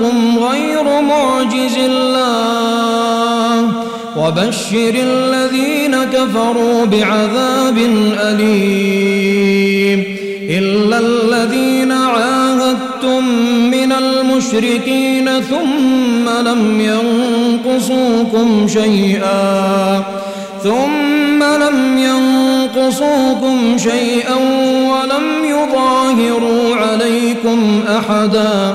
أنكم غير معجز الله وبشر الذين كفروا بعذاب أليم إلا الذين عاهدتم من المشركين ثم لم ينقصوكم شيئا ثم لم ينقصوكم شيئا ولم يظاهروا عليكم أحدا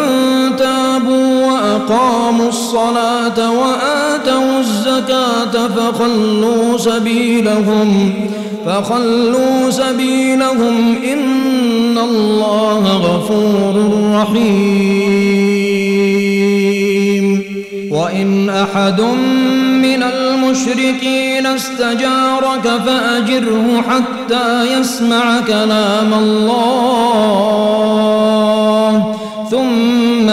وأقاموا الصلاة وآتوا الزكاة فخلوا سبيلهم فخلوا سبيلهم. إن الله غفور رحيم. وإن أحد من المشركين استجارك فأجره حتى يسمع كلام الله ثم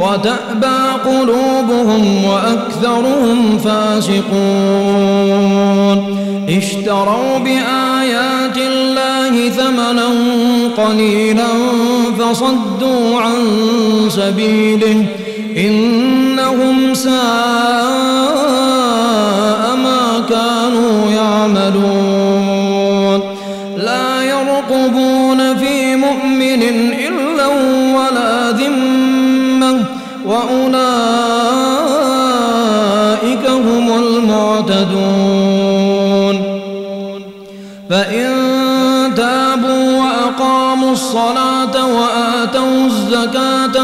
وتأبى قلوبهم وأكثرهم فاسقون. اشتروا بآيات الله ثمنا قليلا فصدوا عن سبيله إنهم ساء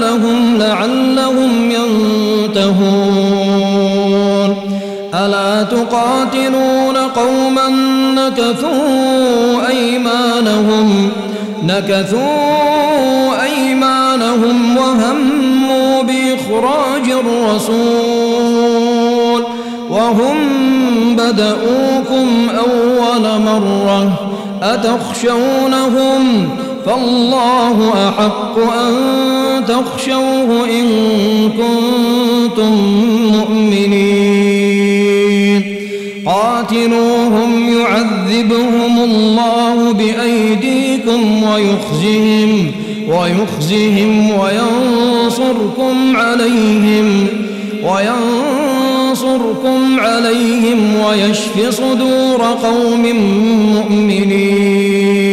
لهم لعلهم ينتهون. ألا تقاتلون قوما نكثوا أيمانهم؟ نكثوا أيمانهم وهموا بإخراج الرسول. وهم بدؤوكم أول مرة. أتخشونهم فالله أحق أن تخشوه إن كنتم مؤمنين. قاتلوهم يعذبهم الله بأيديكم ويخزهم ويخزهم وينصركم عليهم وينصركم عليهم ويشف صدور قوم مؤمنين.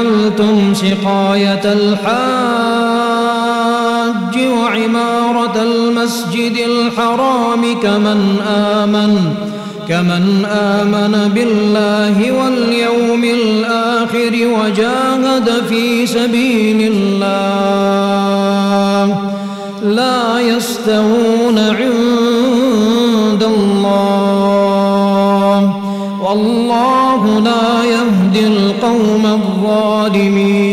أجعلتم سقاية الحاج وعمارة المسجد الحرام كمن آمن كمن آمن بالله واليوم الآخر وجاهد في سبيل الله. لا يستوون القوم الظالمين.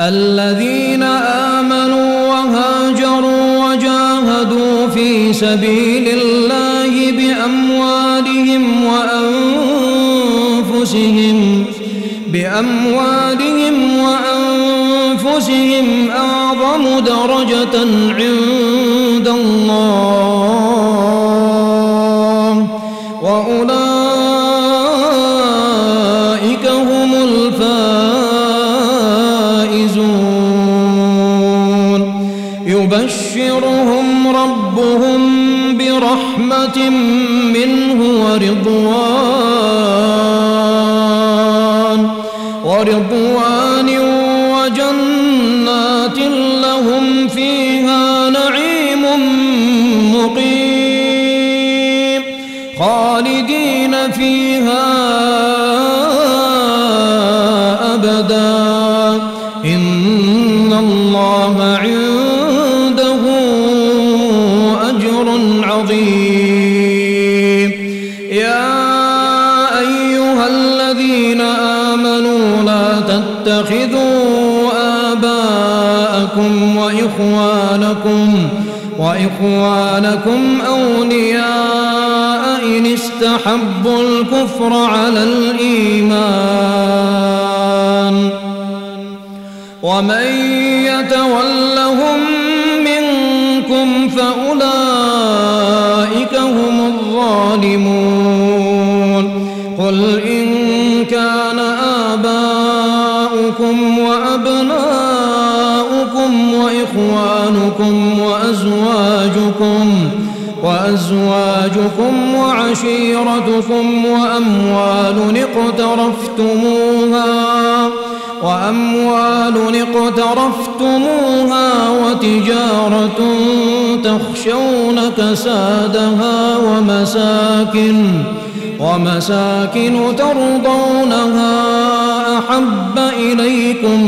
الذين آمنوا وهاجروا وجاهدوا في سبيل الله بأموالهم وأنفسهم بأموالهم وأنفسهم أعظم درجة عند منه ورضوان ورضوان وجنات لهم فيها نعيم مقيم خالدين فيها أبدا. إن الله وإخوانكم أولياء إن استحبوا الكفر على الإيمان ومن يتولهم وأزواجكم وأزواجكم وعشيرتكم وأموال اقترفتموها وأموال اقترفتموها وتجارة تخشون كسادها ومساكن ومساكن ترضونها أحب إليكم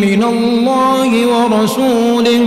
من الله ورسوله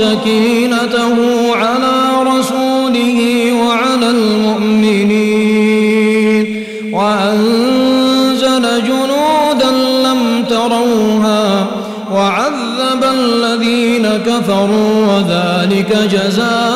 سكينته على رسوله وعلى المؤمنين. وأنزل جنودا لم تروها وعذب الذين كفروا وذلك جزاء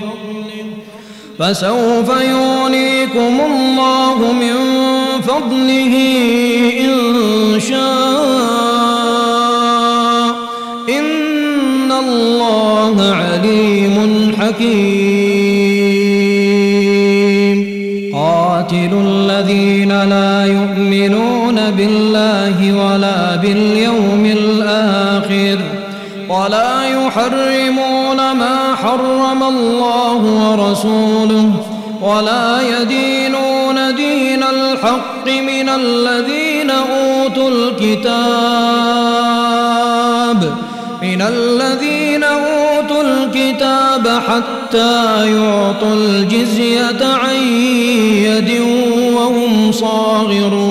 فسوف يغنيكم الله من فضله إن شاء. إن الله عليم حكيم. قاتلوا الذين لا يؤمنون بالله ولا باليوم الآخر ولا يحرمون ما حرم الله ورسوله ولا يدينون دين الحق من الذين أوتوا الكتاب من الذين أوتوا الكتاب حتى يعطوا الجزية عن يد وهم صاغرون.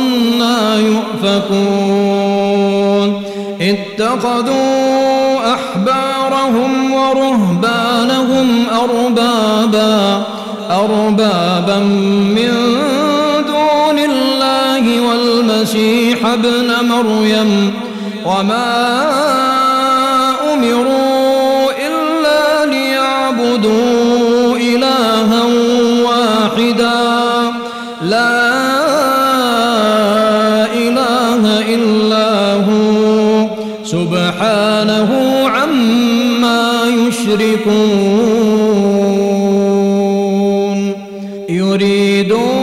يؤفكون. اتخذوا أحبارهم ورهبانهم أربابا أربابا من دون الله والمسيح ابن مريم. وما يشركون. يريدون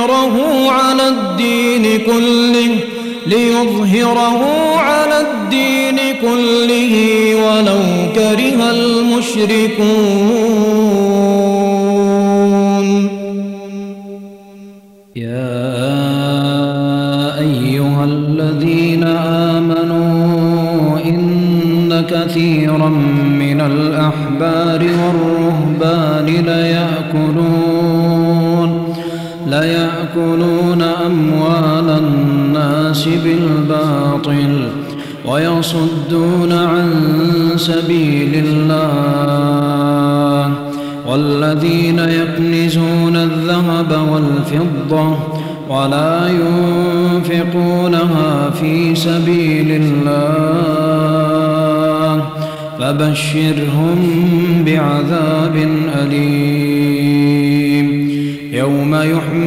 ليظهره على الدين كله ليظهره على الدين كله ولو كره المشركون. يا أيها الذين آمنوا إن كثيرا من ليأكلون أموال الناس بالباطل ويصدون عن سبيل الله والذين يكنزون الذهب والفضة ولا ينفقونها في سبيل الله فبشرهم بعذاب يوم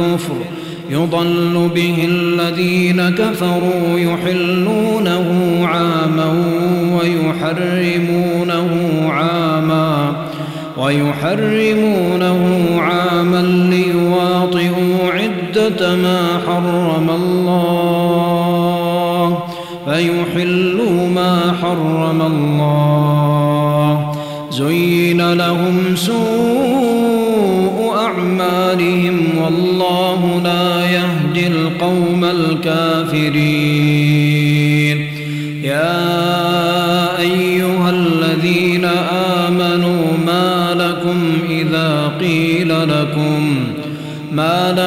الكفر يضل به الذين كفروا يحلونه عاما ويحرمونه عاما ويحرمونه عاما ليواطئوا عدة ما حرم الله فيحلوا ما حرم الله زين لهم سوء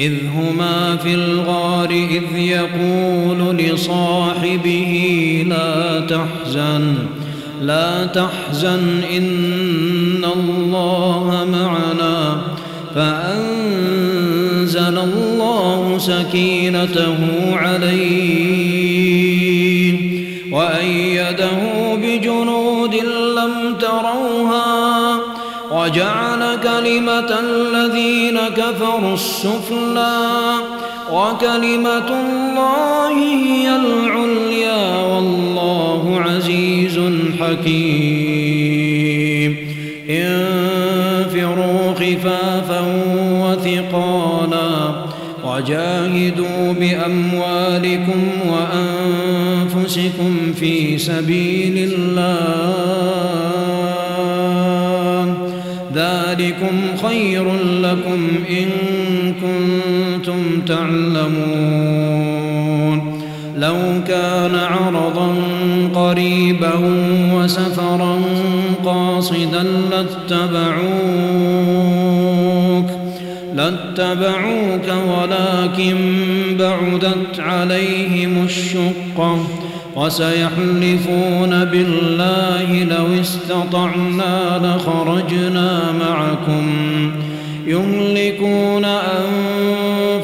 إذ هما في الغار إذ يقول لصاحبه لا تحزن لا تحزن إن الله معنا. فأنزل الله سكينته عليه كلمة الذين كفروا السفلى وكلمة الله هي العليا والله عزيز حكيم. انفروا خفافا وثقالا وجاهدوا بأموالكم وأنفسكم في سبيل الله. ذلكم خير لكم إن كنتم تعلمون. لو كان عرضا قريبا وسفرا قاصدا لاتبعوك لاتبعوك ولكن بعدت عليهم الشقة. وسيحلفون بالله لو استطعنا لخرجنا معكم يهلكون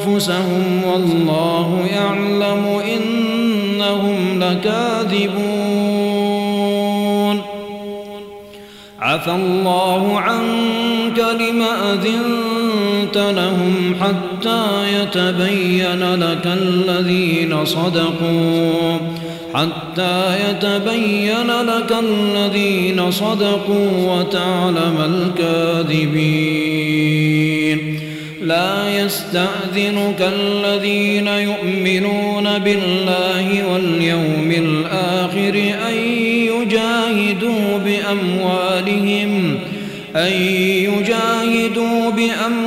أنفسهم والله يعلم إنهم لكاذبون عفى الله عنك لما أذنت لهم حتى يتبين لك الذين صدقوا حتى يتبين لك الذين صدقوا وتعلم الكاذبين. لا يستأذنك الذين يؤمنون بالله واليوم الآخر أن يجاهدوا بأموالهم أن يجاهدوا بأموالهم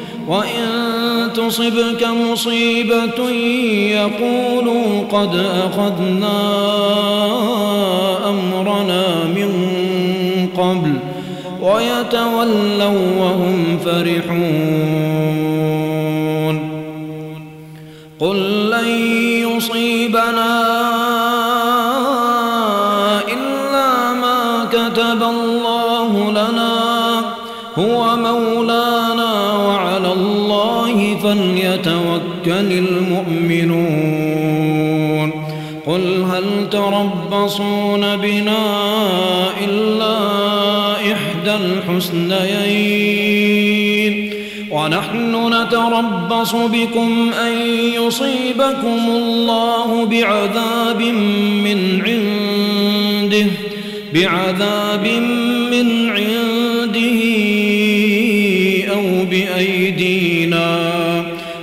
وإن تصبك مصيبة يقولوا قد أخذنا أمرنا من قبل ويتولوا وهم فرحون قل لن يصيبنا فليتوكل المؤمنون قل هل تربصون بنا إلا إحدى الحسنيين؟ ونحن نتربص بكم أن يصيبكم الله بعذاب من عنده بعذاب من عنده أو بأيدينا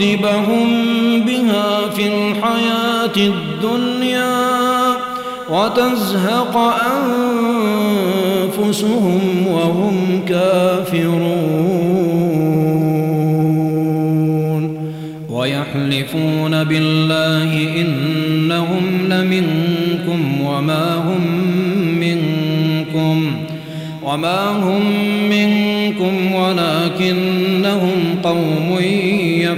ليعذبهم بها في الحياة الدنيا وتزهق أنفسهم وهم كافرون. ويحلفون بالله إنهم لمنكم وما هم منكم وما هم منكم قوم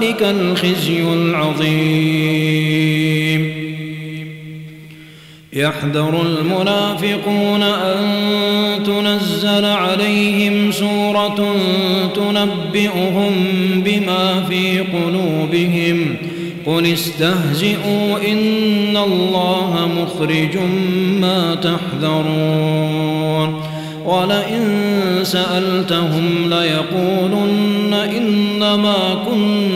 ذلك الخزي العظيم. يحذر المنافقون أن تنزل عليهم سورة تنبئهم بما في قلوبهم. قل استهزئوا إن الله مخرج ما تحذرون. ولئن سألتهم ليقولن إنما كنا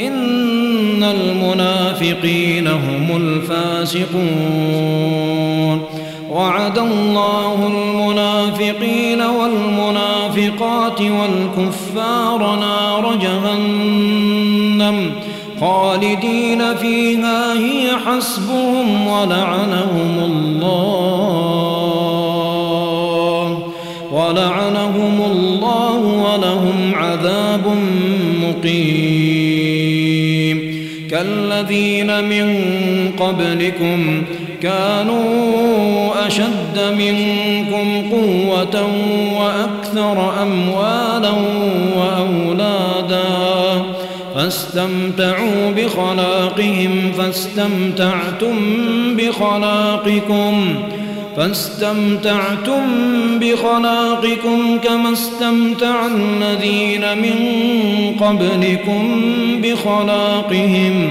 إن المنافقين هم الفاسقون. وعد الله المنافقين والمنافقات والكفار نار جهنم خالدين فيها هي حسبهم ولعنهم الله ولعنهم الله ولهم عذاب مقيم. كالذين من قبلكم كانوا أشد منكم قوة وأكثر أموالا وأولادا فاستمتعوا بخلاقهم فاستمتعتم بخلاقكم فاستمتعتم بخلاقكم كما استمتع الذين من قبلكم بخلاقهم.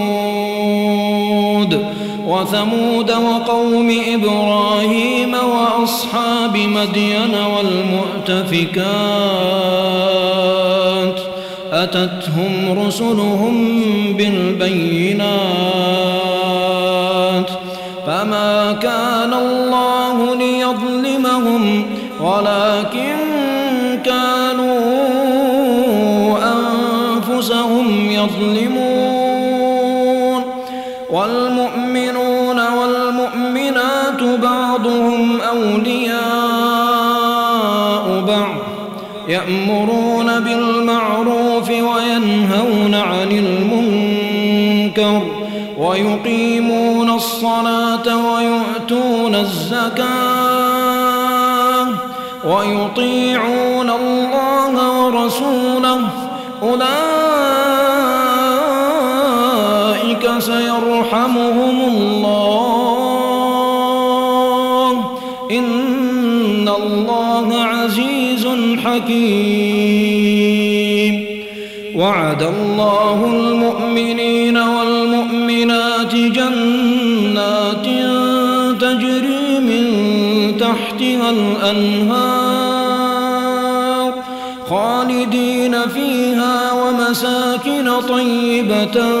وثمود وقوم إبراهيم وأصحاب مدين والمؤتفكات أتتهم رسلهم بالبينات فما كان الله ليظلمهم ولكن سيرحمهم الله. إن الله عزيز حكيم. وعد الله المؤمنين والمؤمنات جنات تجري من تحتها الأنهار خالدين فيها ومساكن طيبة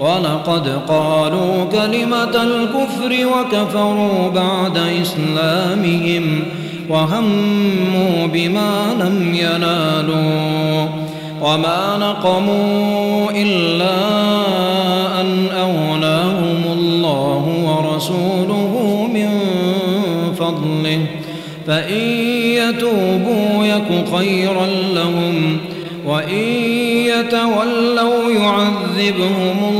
ولقد قالوا كلمة الكفر وكفروا بعد إسلامهم وهموا بما لم ينالوا وما نقموا إلا أن أغناهم الله ورسوله من فضله فإن يتوبوا يك خيرا لهم وإن يتولوا يعذبهم الله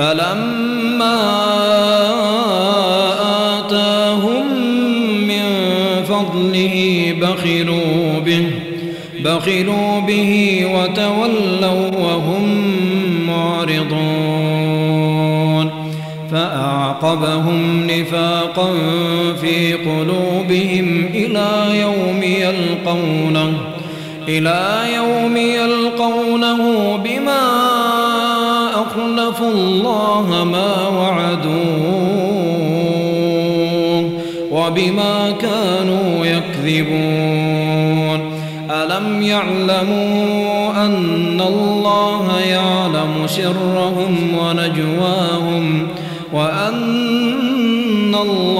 فلما آتاهم من فضله بخلوا به بخلوا به وتولوا وهم معرضون. فأعقبهم نفاقا في قلوبهم إلى يوم يلقونه إلى يوم يلقونه الله ما وعدوه وبما كانوا يكذبون. ألم يعلموا أن الله يعلم سرهم ونجواهم وأن الله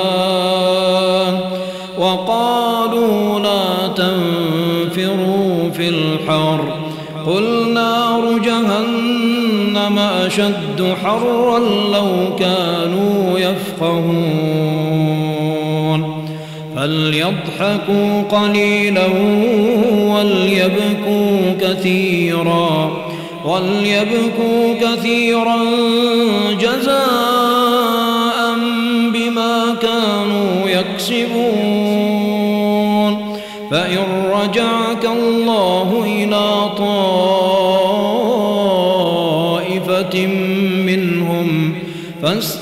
أشد حرا لو كانوا يفقهون. فليضحكوا قليلا وليبكوا كثيرا. وليبكوا كثيرا جزاء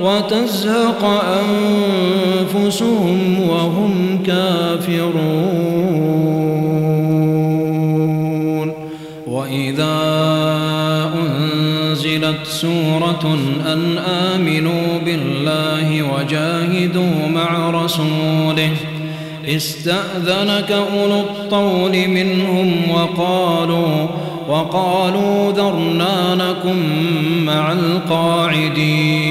وتزهق أنفسهم وهم كافرون. وإذا أنزلت سورة أن آمنوا بالله وجاهدوا مع رسوله استأذنك أولو الطول منهم وقالوا وقالوا ذرنا مع القاعدين.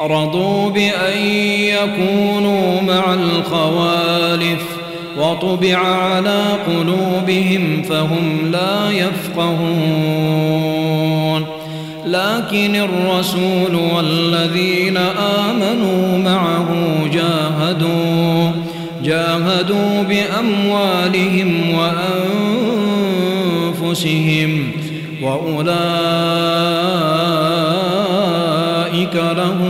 رضوا بأن يكونوا مع الخوالف وطبع على قلوبهم فهم لا يفقهون. لكن الرسول والذين آمنوا معه جاهدوا جاهدوا بأموالهم وأنفسهم وأولئك لهم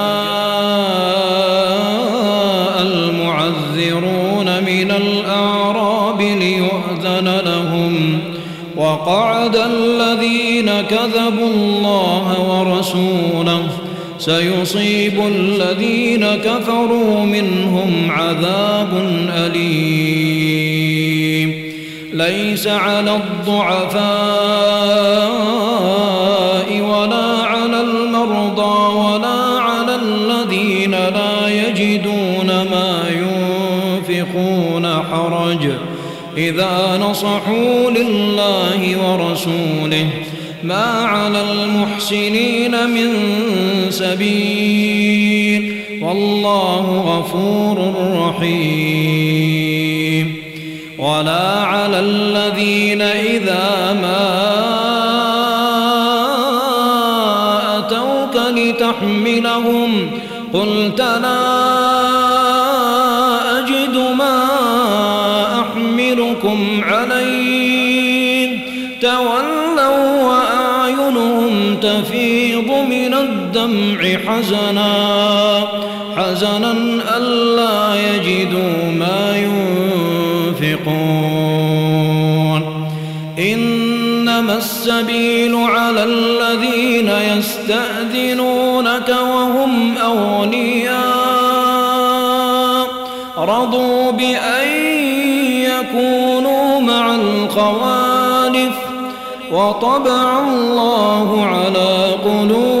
وقعد الذين كذبوا الله ورسوله سيصيب الذين كفروا منهم عذاب أليم. ليس على الضعفاء إذا نصحوا لله ورسوله ما على المحسنين من سبيل والله غفور رحيم ولا على الذين إذا ما أتوك لتحملهم قلت لا الدمع حزنا حزنا ألا يجدوا ما ينفقون. إنما السبيل على الذين يستأذنونك وهم أغنياء. رضوا بأن يكونوا مع الخوالف وطبع الله على قلوبهم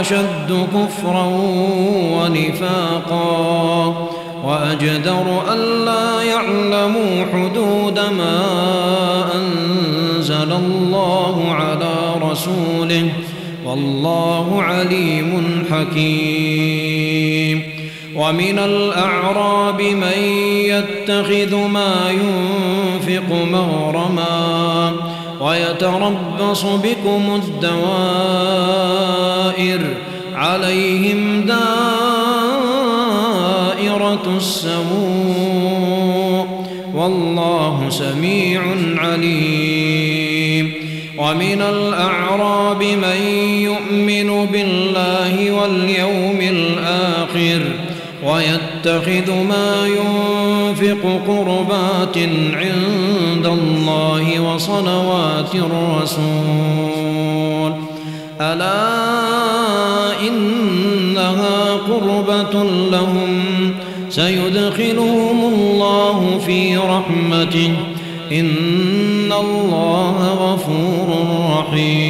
أشد كفرا ونفاقا. وأجدر ألا يعلموا حدود ما أنزل الله على رسوله. والله عليم حكيم. ومن الأعراب من يتخذ ما ينفق مغرما. ويتربص بكم الدوائر عليهم دائرة السموء والله سميع عليم. ومن الأعراب من يؤمن بالله واليوم الآخر ويتخذ ما ينفق قربات عند الله وصلوات الرسول. ألا إنها قربة لهم. سيدخلهم الله في رحمته. إن الله غفور رحيم.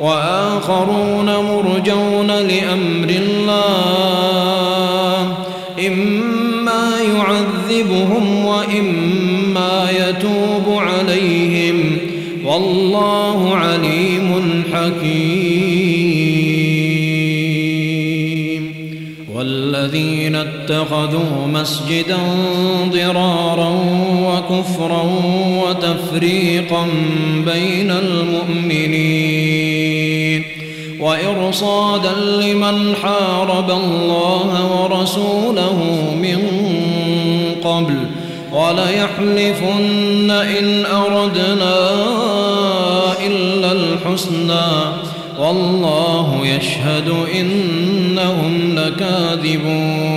وآخرون مرجون لأمر الله إما يعذبهم وإما يتوب عليهم. والله عليم حكيم. والذين اتخذوا مسجدا ضرارا وكفرا وتفريقا بين المؤمنين وإرصادا لمن حارب الله ورسوله من قبل وليحلفن إن أردنا إلا الحسنى والله يشهد إنهم لكاذبون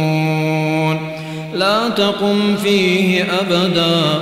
لا تقم فيه أبدا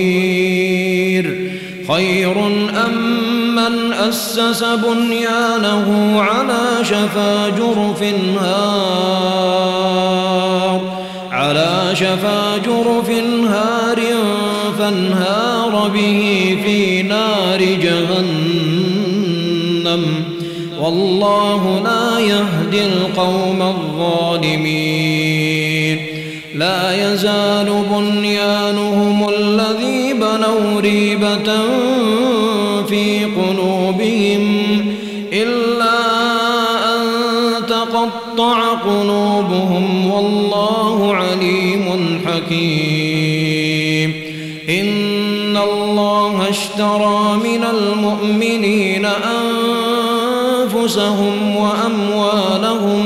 خير أم من أسس بنيانه على شفا جرف هار؟ على شفا جرف هار فانهار به في نار جهنم. والله لا يهدي القوم الظالمين. لا يزال بنيانهم بنوا ريبة في قلوبهم إلا أن تقطع قلوبهم والله عليم حكيم. إن الله اشترى من المؤمنين أنفسهم وأموالهم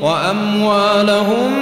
وأموالهم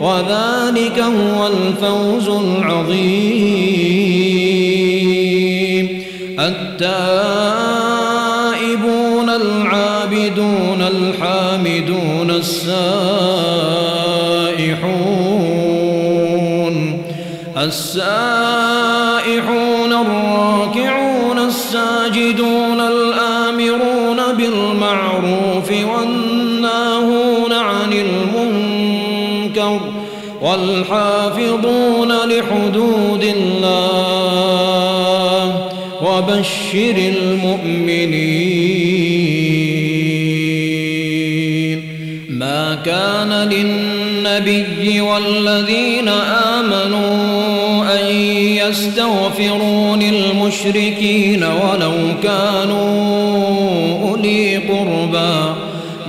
وذلك هو الفوز العظيم. التائبون العابدون الحامدون السائحون. السائحون الراكعون والحافظون لحدود الله وبشر المؤمنين. ما كان للنبي والذين آمنوا أن يستغفروا للمشركين ولو كانوا أولي قربى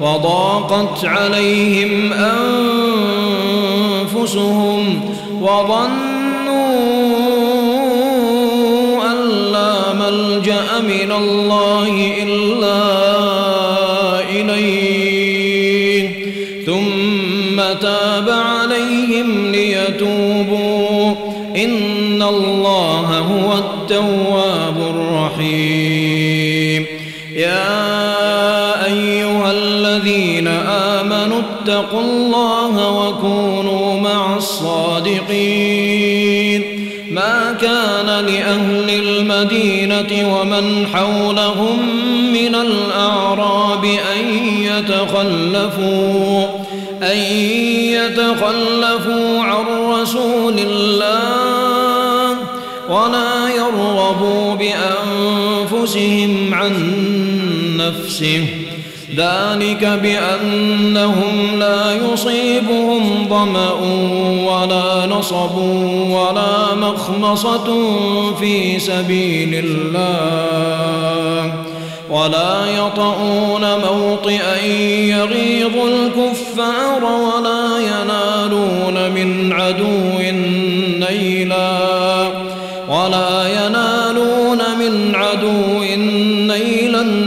وضاقت عليهم أنفسهم وظنوا أن لا ملجأ من الله إلا إليه. ثم تاب عليهم ليتوبوا. إن الله هو التواب آمنوا اتقوا الله وكونوا مع الصادقين. ما كان لأهل المدينة ومن حولهم من الأعراب أن يتخلفوا أن يتخلفوا عن رسول الله ولا يرغبوا بأنفسهم عن نفسه. ذلك بأنهم لا يصيبهم ظمأ ولا نصب ولا مخمصة في سبيل الله ولا يطؤون موطئا يغيظ الكفار ولا ينالون من عدو نيلا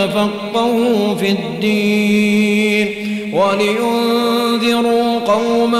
ليتفقهوا في الدين ولينذروا قومهم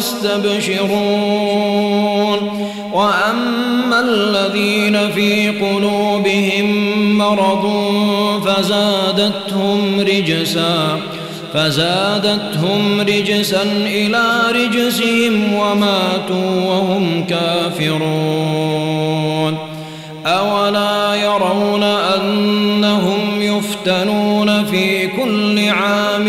يستبشرون وأما الذين في قلوبهم مرض فزادتهم رجساً فزادتهم رجسا إلى رجسهم وماتوا وهم كافرون. أولا يرون أنهم يفتنون في كل عام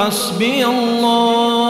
حسبي الله.